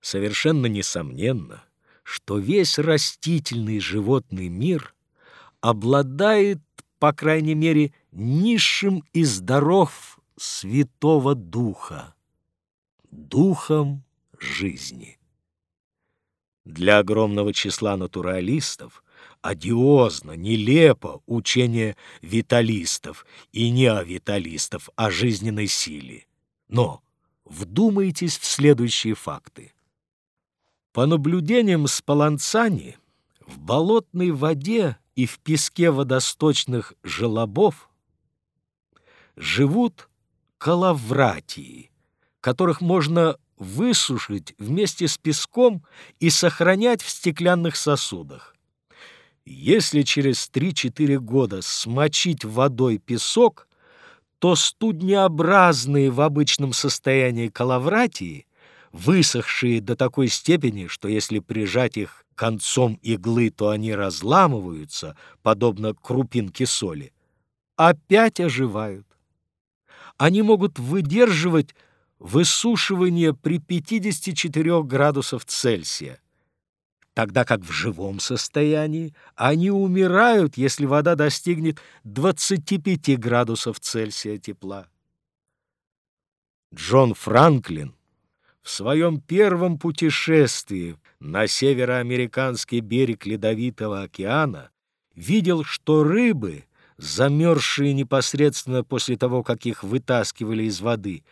Совершенно несомненно, что весь растительный животный мир обладает, по крайней мере, низшим из даров Святого Духа, духом жизни. Для огромного числа натуралистов одиозно, нелепо учение виталистов и неовиталистов о жизненной силе. Но вдумайтесь в следующие факты. По наблюдениям Спаланцани, в болотной воде и в песке водосточных желобов живут калавратии, которых можно высушить вместе с песком и сохранять в стеклянных сосудах. Если через 3-4 года смочить водой песок, то студнеобразные в обычном состоянии калавратии высохшие до такой степени, что если прижать их концом иглы, то они разламываются, подобно крупинке соли, опять оживают. Они могут выдерживать высушивание при 54 градусов Цельсия, тогда как в живом состоянии они умирают, если вода достигнет 25 градусов Цельсия тепла. Джон Франклин в своем первом путешествии на североамериканский берег Ледовитого океана видел, что рыбы, замерзшие непосредственно после того, как их вытаскивали из воды,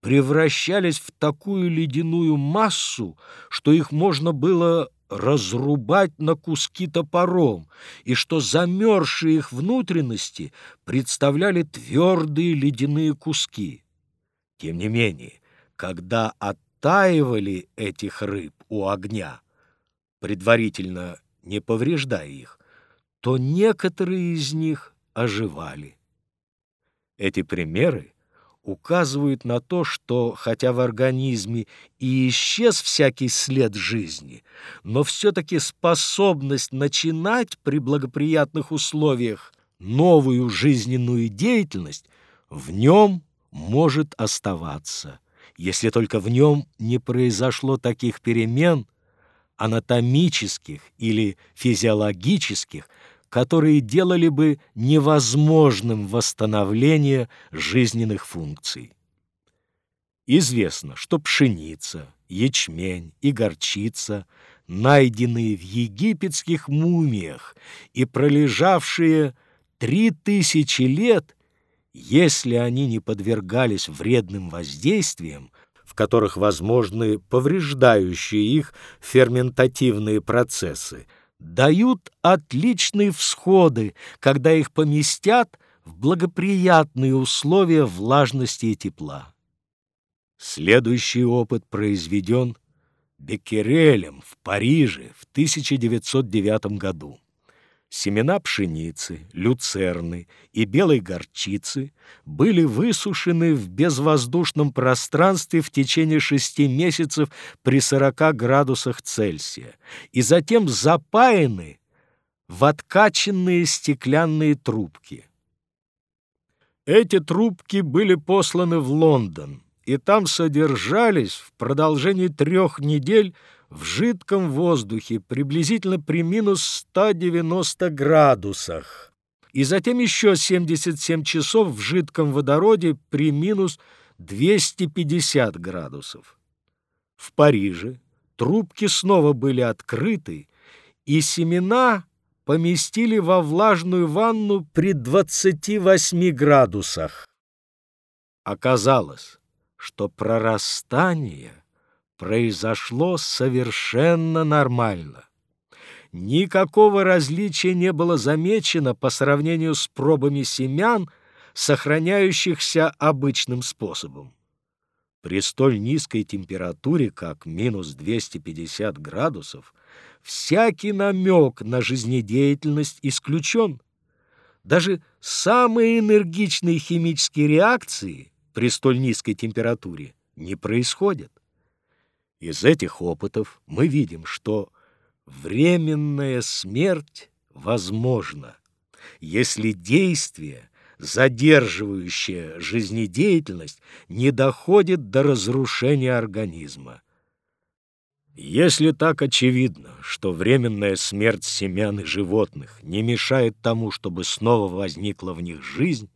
превращались в такую ледяную массу, что их можно было разрубать на куски топором, и что замерзшие их внутренности представляли твердые ледяные куски. Тем не менее, когда от оттаивали этих рыб у огня, предварительно не повреждая их, то некоторые из них оживали. Эти примеры указывают на то, что, хотя в организме и исчез всякий след жизни, но все-таки способность начинать при благоприятных условиях новую жизненную деятельность в нем может оставаться если только в нем не произошло таких перемен анатомических или физиологических, которые делали бы невозможным восстановление жизненных функций. Известно, что пшеница, ячмень и горчица, найденные в египетских мумиях и пролежавшие три тысячи лет, если они не подвергались вредным воздействиям, в которых возможны повреждающие их ферментативные процессы, дают отличные всходы, когда их поместят в благоприятные условия влажности и тепла. Следующий опыт произведен Беккерелем в Париже в 1909 году семена пшеницы, люцерны и белой горчицы были высушены в безвоздушном пространстве в течение шести месяцев при 40 градусах Цельсия и затем запаяны в откачанные стеклянные трубки. Эти трубки были посланы в Лондон, и там содержались в продолжении трех недель в жидком воздухе приблизительно при минус 190 градусах, и затем еще 77 часов в жидком водороде при минус 250 градусов. В Париже трубки снова были открыты, и семена поместили во влажную ванну при 28 градусах. Оказалось, что прорастание произошло совершенно нормально. Никакого различия не было замечено по сравнению с пробами семян, сохраняющихся обычным способом. При столь низкой температуре, как минус 250 градусов, всякий намек на жизнедеятельность исключен. Даже самые энергичные химические реакции при столь низкой температуре не происходят. Из этих опытов мы видим, что временная смерть возможна, если действие, задерживающее жизнедеятельность, не доходит до разрушения организма. Если так очевидно, что временная смерть семян и животных не мешает тому, чтобы снова возникла в них жизнь,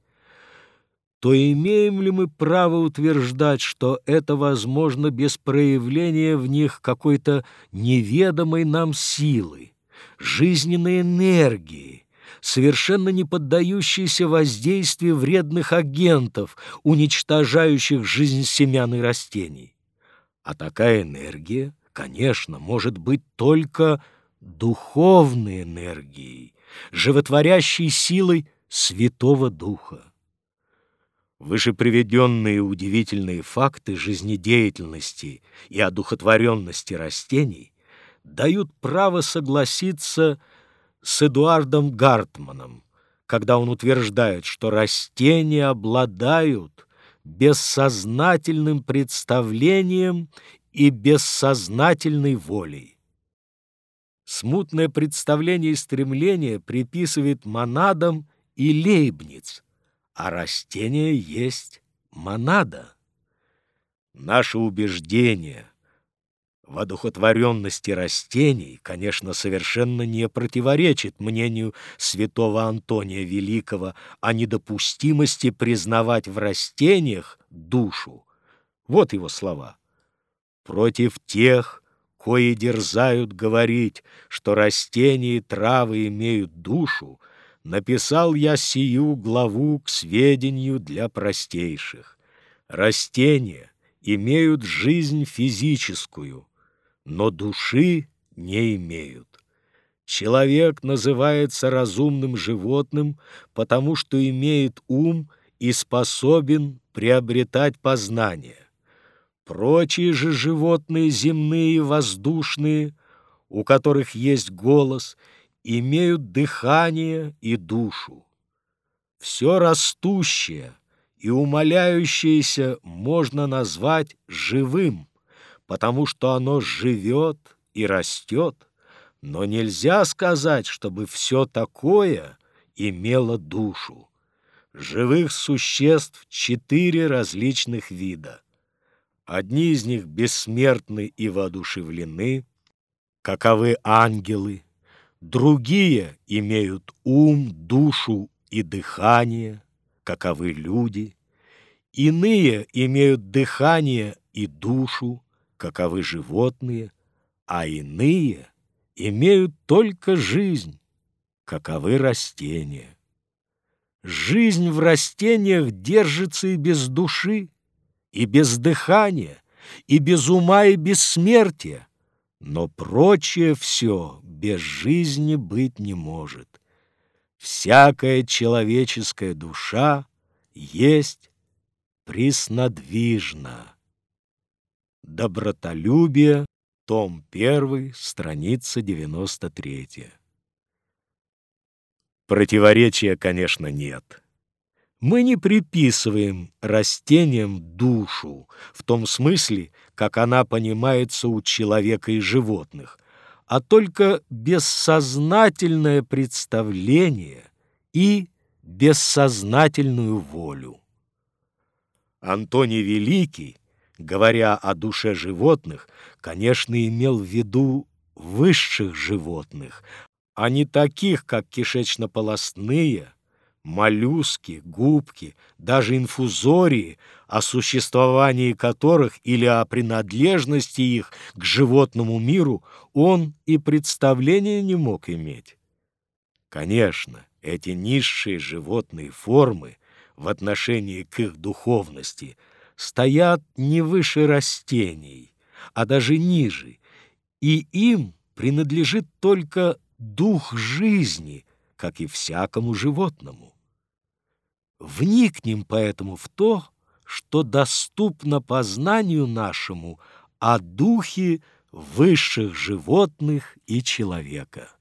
то имеем ли мы право утверждать, что это возможно без проявления в них какой-то неведомой нам силы, жизненной энергии, совершенно не поддающейся воздействию вредных агентов, уничтожающих жизнь семян и растений? А такая энергия — конечно, может быть только духовной энергией, животворящей силой Святого Духа. Вышеприведенные удивительные факты жизнедеятельности и одухотворенности растений дают право согласиться с Эдуардом Гартманом, когда он утверждает, что растения обладают бессознательным представлением и бессознательной волей. Смутное представление и стремление приписывает монадам и лейбниц, а растение есть монада. Наше убеждение в одухотворенности растений, конечно, совершенно не противоречит мнению святого Антония Великого о недопустимости признавать в растениях душу. Вот его слова против тех, кои дерзают говорить, что растения и травы имеют душу, написал я сию главу к сведению для простейших. Растения имеют жизнь физическую, но души не имеют. Человек называется разумным животным, потому что имеет ум и способен приобретать познание. Прочие же животные, земные воздушные, у которых есть голос, имеют дыхание и душу. Все растущее и умоляющееся можно назвать живым, потому что оно живет и растет, но нельзя сказать, чтобы все такое имело душу. Живых существ четыре различных вида. Одни из них бессмертны и воодушевлены, каковы ангелы, другие имеют ум, душу и дыхание, каковы люди, иные имеют дыхание и душу, каковы животные, а иные имеют только жизнь, каковы растения. Жизнь в растениях держится и без души, и без дыхания, и без ума и бессмертия, но прочее все без жизни быть не может. Всякая человеческая душа есть преснодвижна. Добротолюбие, том 1, страница 93. Противоречия, конечно, нет мы не приписываем растениям душу в том смысле, как она понимается у человека и животных, а только бессознательное представление и бессознательную волю. Антоний Великий, говоря о душе животных, конечно, имел в виду высших животных, а не таких, как кишечно-полостные, моллюски, губки, даже инфузории, о существовании которых или о принадлежности их к животному миру он и представления не мог иметь. Конечно, эти низшие животные формы в отношении к их духовности стоят не выше растений, а даже ниже, и им принадлежит только дух жизни, как и всякому животному. Вникнем поэтому в то, что доступно познанию нашему о духе высших животных и человека.